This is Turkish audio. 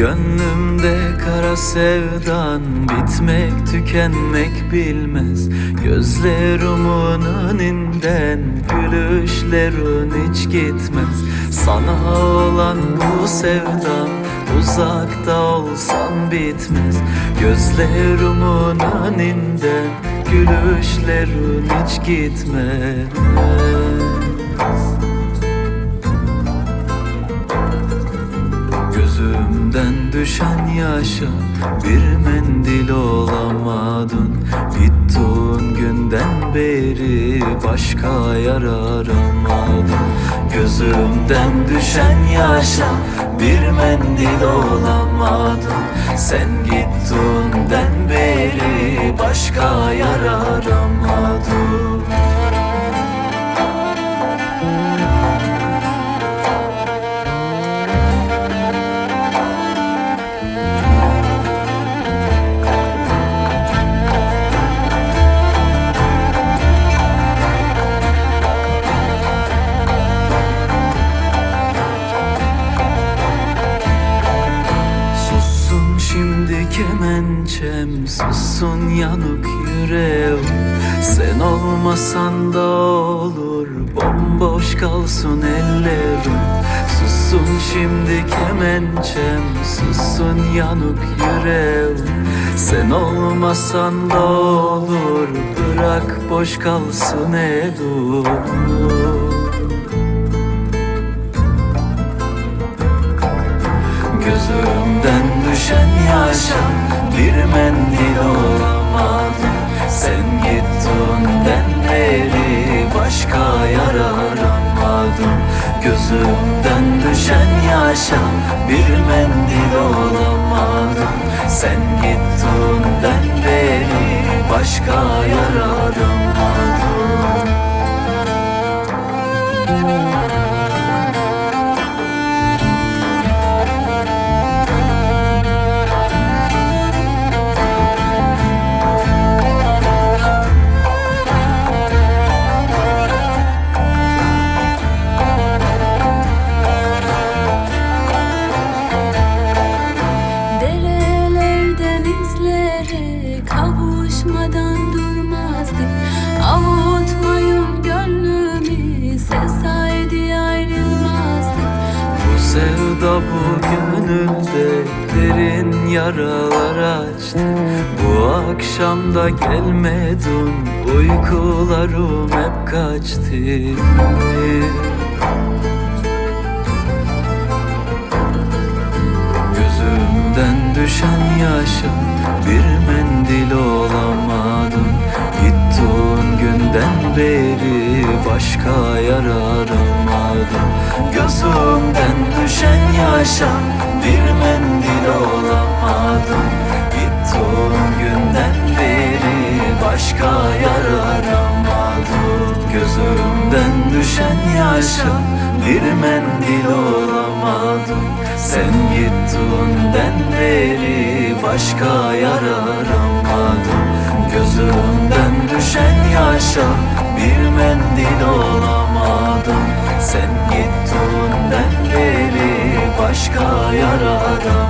Gözlerinde kara sevdan Bitmek tükenmek bilmez. Gözlerimin önünden Gülüşlerin hiç gitmez. Sana olan bu sevdam Uzakta olsan bitmez. Gözlerimin önünden Gülüşlerin hiç gitmez yaşa. Bir mendil olamadın. Gittiğin günden beri başka yer aramadım. Gözümden düşen yaşa bir mendil olamadın. Sen gittiğinden beri başka yer aramadım Sussun yanık yüreğim. Sen olmasan da olur. Bomboş kalsın ellerim. Sussun şimdi kemençem. Sussun yanık yüreğim. Sen olmasan da olur. Bırak boş kalsın ellerim Gözümden düşen yaşa bir mendil olamadım Sen gittiğinden beri başka yer aramadım. Gözümden düşen yaşa bir mendil olamadım Sen gittiğinden beri başka yer aramadım bu gönülde derin yaralar açtı. Bu akşam da gelmedin uykularım hep kaçtı. Gözümden düşen yaşa yaşa bir mendil olamadım. Gittiğin günden beri başka yer aramadım. Gözümden düşen yaşa bir mendil olamadım. Sen gittiğinden beri başka yer aramadım. Gözümden düşen yaşa bir mendil olamadım. Sen gittiğinden beri başka aramadım